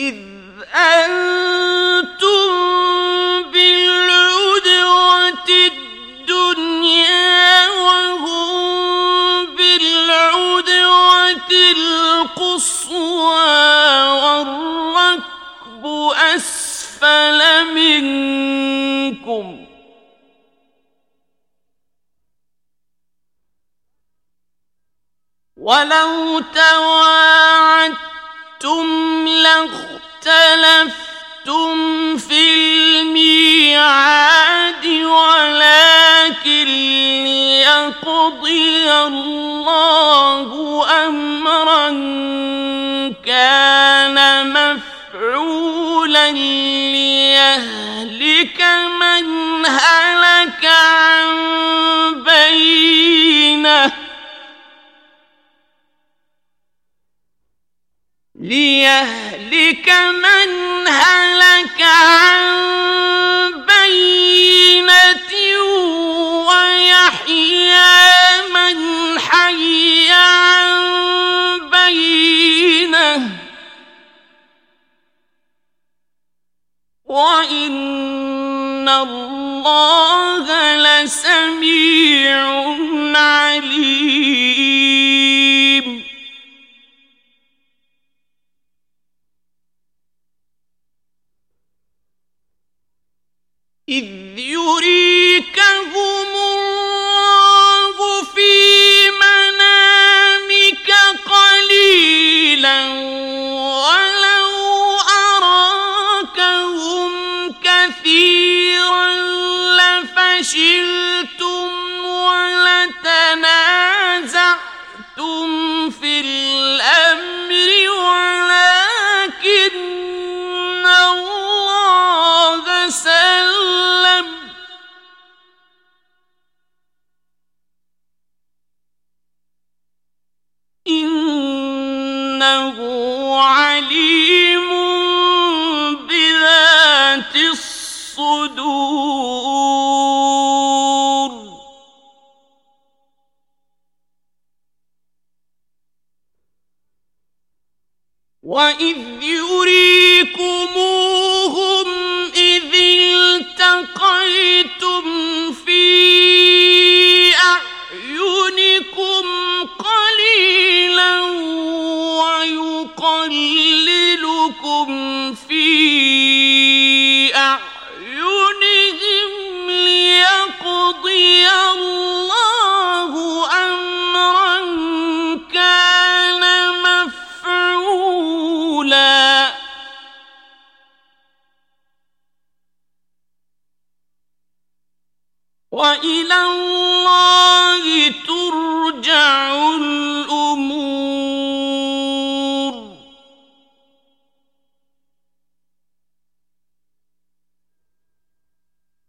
إذ أنتم بالعدوة الدنيا وهم بالعدوة القصوى والركب أسفل منكم ولو تواعدتم تم في الميعاد ولكن ليقضي الله أمرا كان مفعولا لي ليهلك من هلك عن بينة ويحيى من حي عن بينة وإن الله لسميع عليم وَإِذْ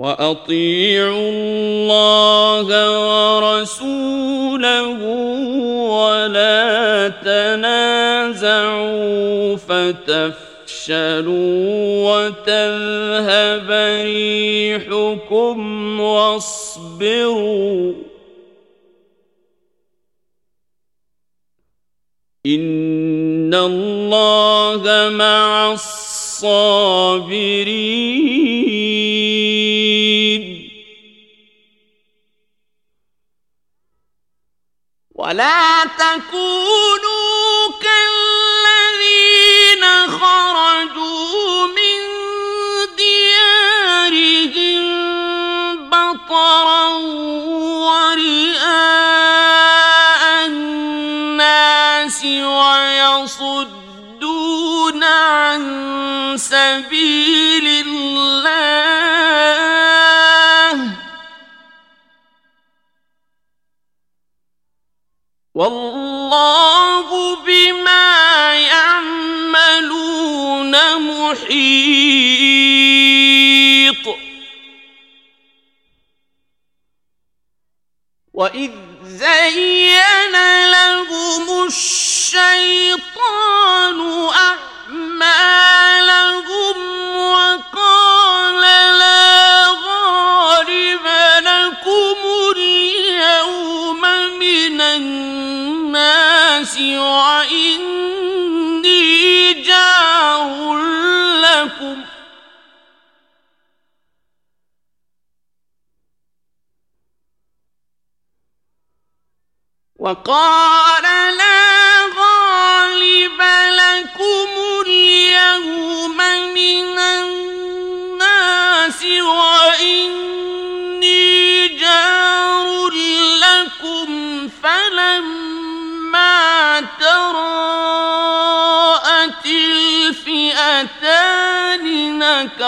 وَأَطِيعُوا اللَّهَ وَرَسُولَهُ وَلَا تَنَازَعُوا فَتَفْشَلُوا وَتَذْهَبَ رِيحُكُمْ وَاصْبِرُوا إِنَّ اللَّهَ مَعَ الصَّابِرِينَ الصابرين. ولا تكونوا كالذين خرجوا من ديارهم بطرا ورئاء الناس ويصدون عن سبيل الله. والله بما يعملون محيط. وإذ زين لهم الشيطان وإني جَارٌ لَكُمْ ۖ. وقال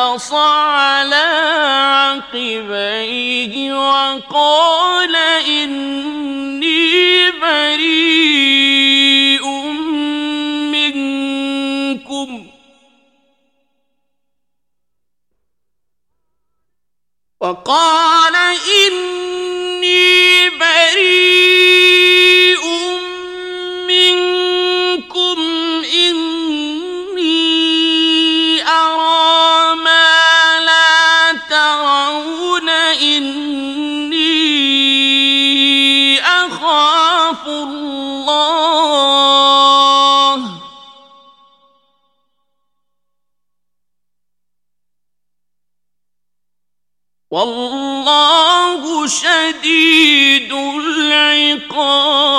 نكص على عقبيه وقال إني بريء منكم. وقال يخاف الله والله شديد العقاب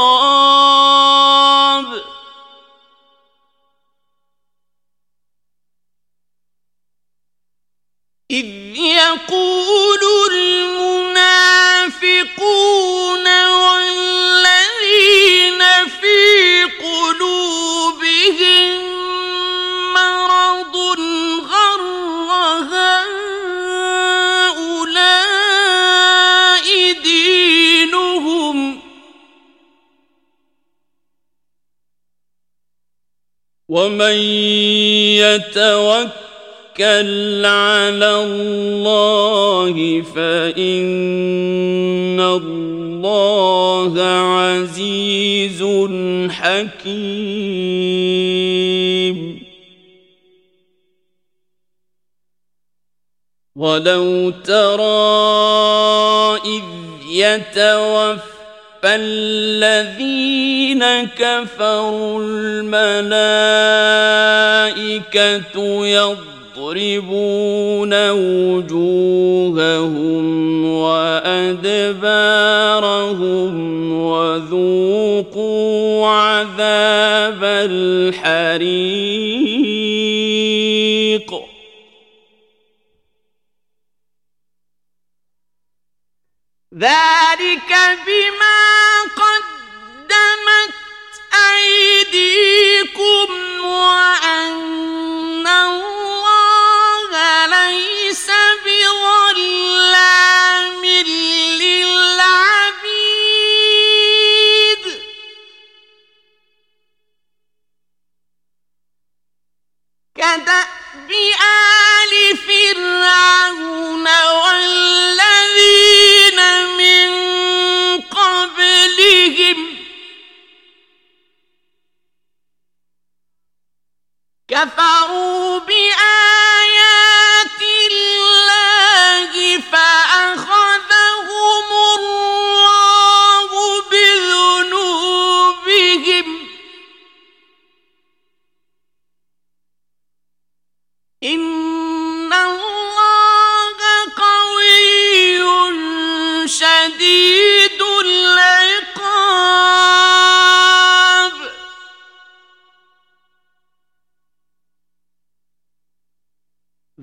ومن يتوكل على الله فإن الله عزيز حكيم. ولو ترى إذ يتوفى فالذين كفروا الملائكة يضربون وجوههم وأدبارهم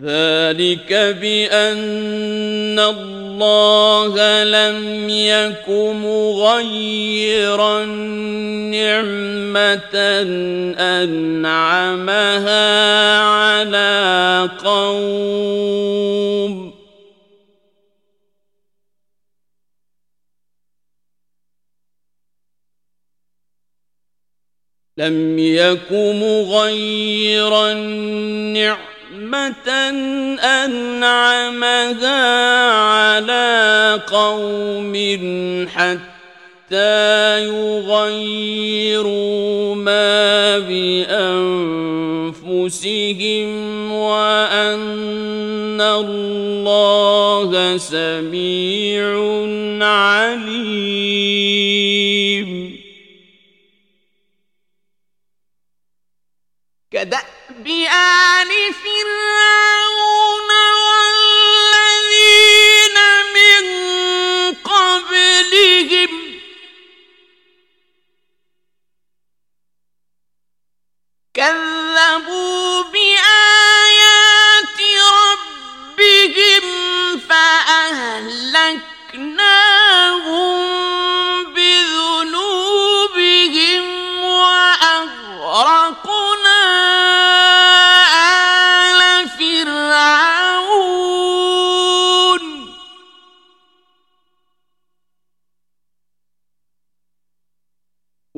ذلك بأن الله لم يك مغيرا نعمة أنعمها على قوم. لم يك مغيرا نعمة أنعمها على قوم حتى يغيروا ما بأنفسهم وأن الله سميع عليم كدأب آل فرعون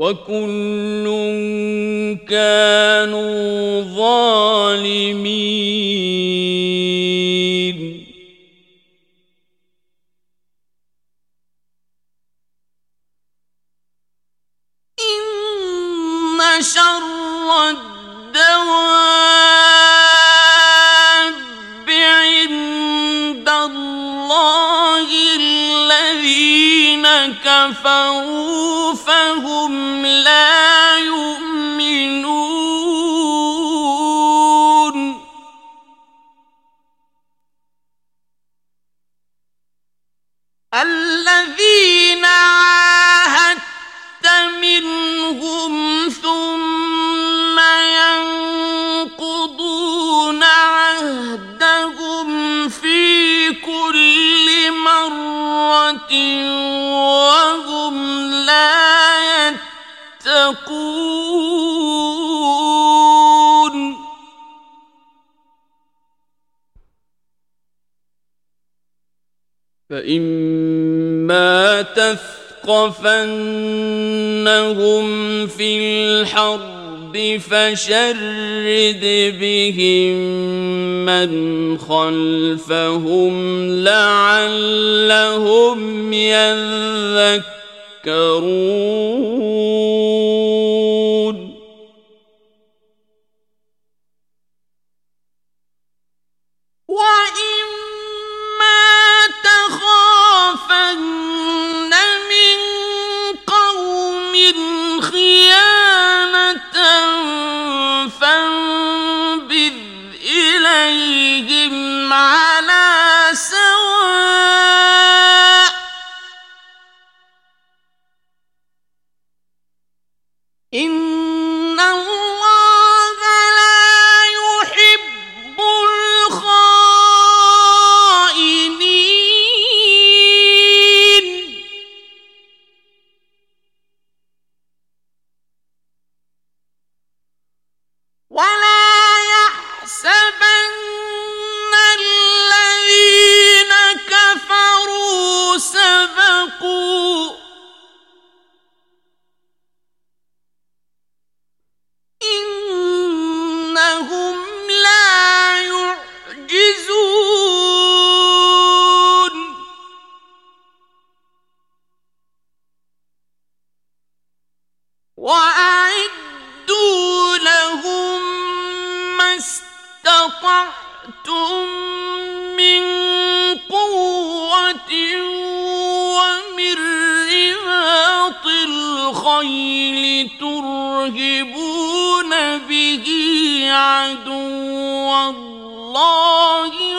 وكل كانوا ظالمين إن شر الدواب عند الله الذين كفروا فإما تثقفنهم في الحرب فشرد بهم من خلفهم لعلهم يذكرون عدو الله